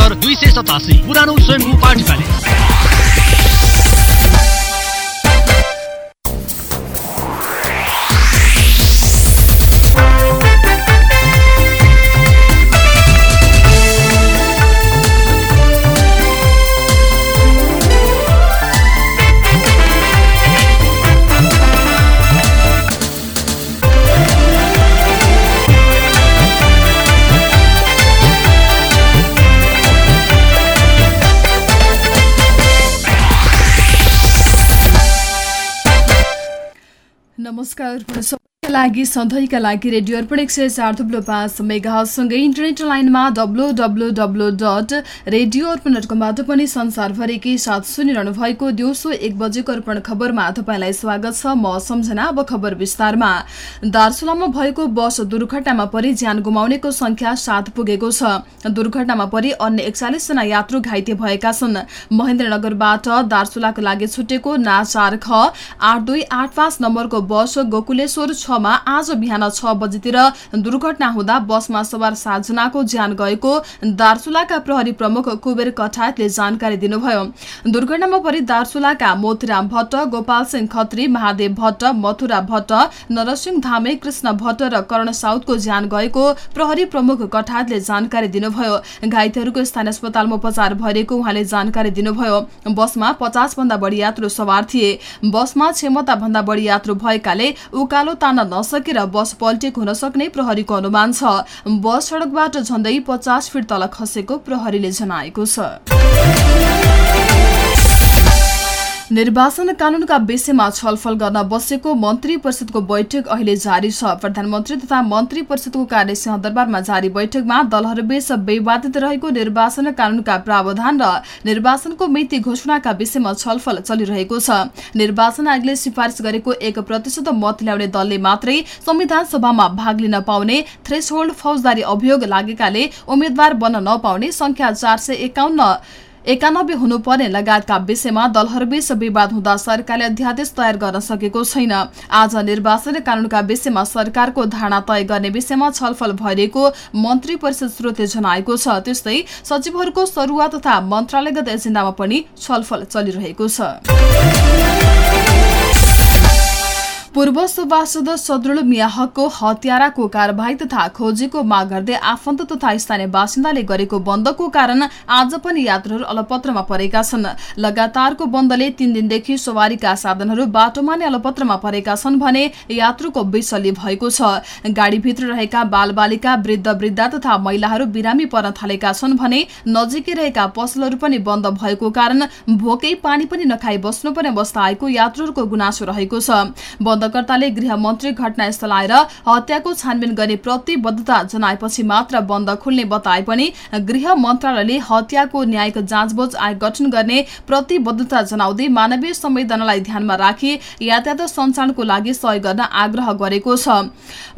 दुई सय सतासी पुरानो स्वयम्भू पार्टी प्यालेस। नमस्कार सबैका लागि सधैँका लागि रेडियो अर्पण एक सय चार थुप्रो पाँच मेगासँगै इन्टरनेट लाइनमा W W W dot radio Arpan dot कमबाट पनि संसारभरिकै साथ सुनिरहनु भएको दिउँसो एक बजेको अर्पण खबरमा तपाईँलाई स्वागत छ। म सम्झना अब खबर विस्तारमा। दार्चुलामा भएको बस दुर्घटनामा परि ज्यान गुमाउनेको संख्या सात पुगेको छ। दुर्घटनामा परि अन्य एकचालिसजना यात्रु घाइते भएका छन्। महेन्द्रनगरबाट दार्चुलाको लागि छुटेको ना चार ख आठ दुई आठ पाँच नम्बरको बस गोकुलेश्वर छमा आज बिहान छ बजेतिर दुर्घटना हुँदा बसमा सवार सातजनाको ज्यान गएको दार्चुलाका प्रहरी प्रमुख कुबेर कठायतले जानकारी दिनुभयो। दुर्घटनामा परि दार्चुलाका मोतीराम भट्ट गोपाल सिंह खत्री महादेव भट्ट मथुरा भट्ट नरसिंह धामे कृष्ण भट्ट र कर्ण साउदको ज्यान गएको प्रहरी प्रमुख कठायतले जानकारी दिनुभयो। घाइतेहरूको स्थानीय अस्पतालमा उपचार भइरहेको उहाँले जानकारी दिनुभयो। बसमा पचास भन्दा बढी यात्रु सवार थिए। बसमा क्षमता भन्दा बढी यात्रु भएकाले उकालो तान्न नसकेर बस पल्टेको हुन सक्ने प्रहरीको अनुमान छ। बस सड़कबाट झण्डै पचास फिट तल खसेको प्रहरीले जनाएको छ। निर्वाचन कानूनका विषयमा छलफल गर्न बसेको मन्त्री परिषदको बैठक अहिले जारी छ। प्रधानमन्त्री तथा मन्त्री परिषदको कार्य सिंहदरबारमा जारी बैठकमा दलहरूबीच विवादित रहेको निर्वाचन कानूनका प्रावधान र निर्वाचनको मिति घोषणाका विषयमा छलफल चलिरहेको छ। निर्वाचन आयोगले सिफारिस गरेको एक प्रतिशत मत ल्याउने दलले मात्रै संविधान सभामा भाग लिन पाउने थ्रेसहोल्ड फौजदारी अभियोग लागेकाले उम्मेद्वार बन्न नपाउने संख्या चार सय एकाउन्न एकानब्बे हुनुपर्ने लगायतका विषयमा दलहरूबीच विवाद हुँदा सरकारले अध्यादेश तयार गर्न सकेको छैन। आज निर्वाचन कानूनका विषयमा सरकारको धारणा तय गर्ने विषयमा छलफल भइरहेको मन्त्री परिषद स्रोतले जनाएको छ। त्यस्तै सचिवहरूको सरुवा तथा मन्त्रालयगत एजेन्डामा पनि छलफल चलिरहेको छ। पूर्व सभासद सदरुल मियाहको हत्याराको कारवाही तथा खोजीको माग गर्दै आफन्त तथा स्थानीय बासिन्दाले गरेको बन्दको कारण आज पनि यात्रुहरू अलपत्रमा परेका छन्। लगातारको बन्दले तीन दिनदेखि सवारीका साधनहरू बाटोमा नै अलपत्रमा परेका छन् भने यात्रुको विसल्य भएको छ। गाडीभित्र रहेका बालबालिका वृद्ध वृद्धा तथा महिलाहरू बिरामी पर्न थालेका छन् भने नजिकै रहेका पसलहरू पनि बन्द भएको कारण भोकै पानी पनि नखाई बस्नुपर्ने अवस्था आएको यात्रुहरूको गुनासो रहेको छ। बन्दकर्ताले गृहमन्त्री घटनास्थल आएर हत्याको छानबिन गर्ने प्रतिबद्धता जनाएपछि मात्र बन्द खुल्ने बताए पनि गृह मन्त्रालयले हत्याको न्यायिक जाँचबुझ आयोग गठन गर्ने प्रतिबद्धता जनाउँदै मानवीय संवेदनालाई ध्यानमा राखी यातायात सञ्चालनको लागि सहयोग गर्न आग्रह गरेको छ।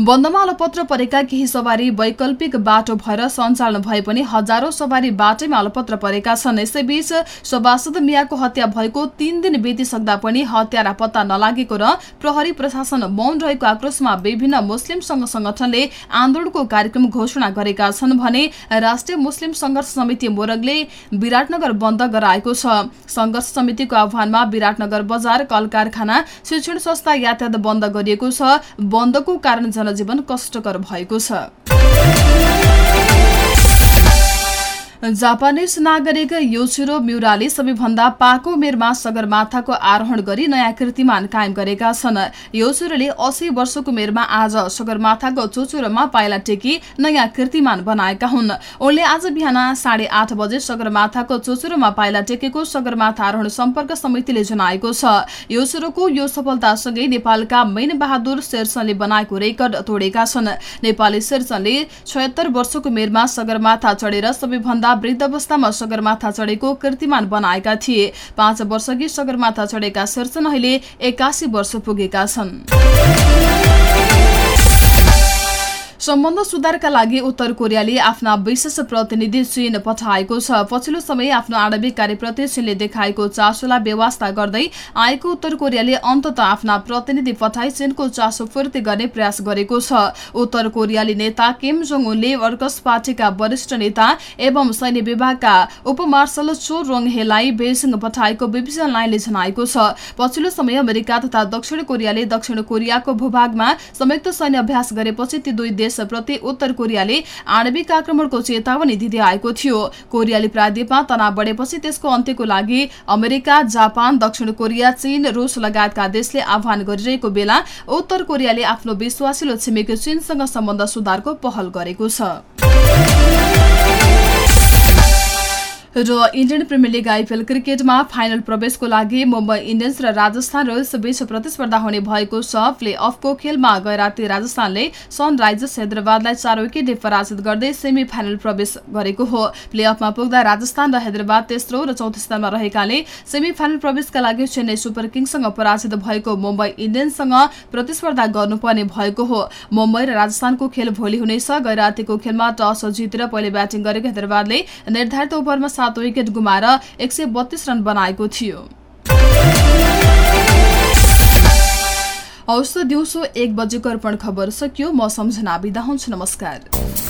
बन्दमा अलपत्र परेका केही सवारी वैकल्पिक बाटो भएर सञ्चालन भए पनि हजारौं सवारी बाटैमा अलपत्र परेका छन्। यसैबीच सभासद मियाको हत्या भएको तीन दिन बितिसक्दा पनि हत्यारा पत्ता नलागेको र प्रहरी प्रशासन मौन रहेको आक्रोशमा विभिन्न मुस्लिम संघ संगठनले आन्दोलनको कार्यक्रम घोषणा गरेका छन् भने राष्ट्रिय मुस्लिम संघर्ष समिति मोरगले विराटनगर बन्द गराएको छ। संघर्ष समितिको आह्वानमा विराटनगर बजार कल कारखाना शिक्षण संस्था यातायात बन्द गरिएको छ। बन्दको कारण जनजीवन कष्टकर भएको छ। जापानिज नागरिक योचिरो म्युराले सबैभन्दा पाको उमेरमा सगरमाथाको आरोहण गरी नयाँ कीर्तिमान कायम गरेका छन्। योचिरोले अस्सी वर्षको उमेरमा आज सगरमाथाको चोचुरोमा पाइला टेकी नयाँ कीर्तिमान बनाएका हुन्। उनले आज बिहान साढे आठ बजे सगरमाथाको चोचुरोमा पाइला टेकेको सगरमाथा आरोहण सम्पर्क समितिले जनाएको छ। योचिरोको यो सफलतासँगै नेपालका मैन बहादुर शेरसनले बनाएको रेकर्ड तोडेका छन्। नेपाली शेरसनले छयत्तर वर्षको उमेरमा सगरमाथा चढेर सबैभन्दा भन्दा वृद्ध अवस्थामा सगरमाथा चढेको कीर्तिमान बनाएका थिए। पाँच वर्षकी सगरमाथा चढेका शेरचन अहिले एक्कासी वर्ष पुगेका छन्। सम्बन्ध सुधारका लागि उत्तर कोरियाले आफ्ना विशेष प्रतिनिधि चीन पठाएको छ। पछिल्लो समय आफ्नो आणविक कार्यप्रति चीनले देखाएको चासोलाई व्यवस्था गर्दै आएको उत्तर कोरियाले अन्तत आफ्ना प्रतिनिधि पठाई चीनको चासो पूर्ति गर्ने प्रयास गरेको छ। उत्तर कोरियाली नेता किम जोङ उनले वर्कर्स पार्टीका वरिष्ठ नेता एवं सैन्य विभागका उपमार्शल चो रोङ हेलाई बेजिङ पठाएको बीपीसी लाइनले जनाएको छ। पछिल्लो समय अमेरिका तथा दक्षिण कोरियाले दक्षिण कोरियाको भूभागमा संयुक्त सैन्य अभ्यास गरेपछि ती दुई प्रति उत्तर कोरियाले आणविक आक्रमणको चेतावनी दिँदै आएको थियो। कोरियाली प्रायद्वीपमा तनाव बढेपछि त्यसको अन्त्यको लागि अमेरिका जापान दक्षिण कोरिया चीन रुस लगायतका देशले आह्वान गरिरहेको बेला उत्तर कोरियाले आफ्नो विश्वासिलो छिमेकी चीनसँग सम्बन्ध सुधारको पहल गरेको छ। र इन्डियन प्रिमियर लिग आइपिएल क्रिकेटमा फाइनल प्रवेशको लागि मुम्बई इन्डियन्स र राजस्थान रोयल्स बीच प्रतिस्पर्धा हुने भएको छ। प्ले अफको खेलमा गैराती राजस्थानले सनराइजर्स हैदराबादलाई चार विकेटले पराजित गर्दै सेमी फाइनल प्रवेश गरेको हो। प्ले अफमा पुग्दा राजस्थान र हैदराबाद तेस्रो र चौथो स्थानमा रहेकाले सेमी फाइनल प्रवेशका लागि चेन्नई सुपर किङ्ससँग पराजित भएको मुम्बई इन्डियन्ससँग प्रतिस्पर्धा गर्नुपर्ने भएको हो। मुम्बई र राजस्थानको खेल भोलि हुनेछ। गैरातीको खेलमा टस जितेर पहिले ब्याटिङ गरेको हैदराबादले निर्धारित ओभरमा सात विकेट गुमाएर एक रन बनाएको थियो। हौस् दिउँसो एक बजेको अर्पण खबर सकियो म सम्झना बिदा हुन्छु नमस्कार।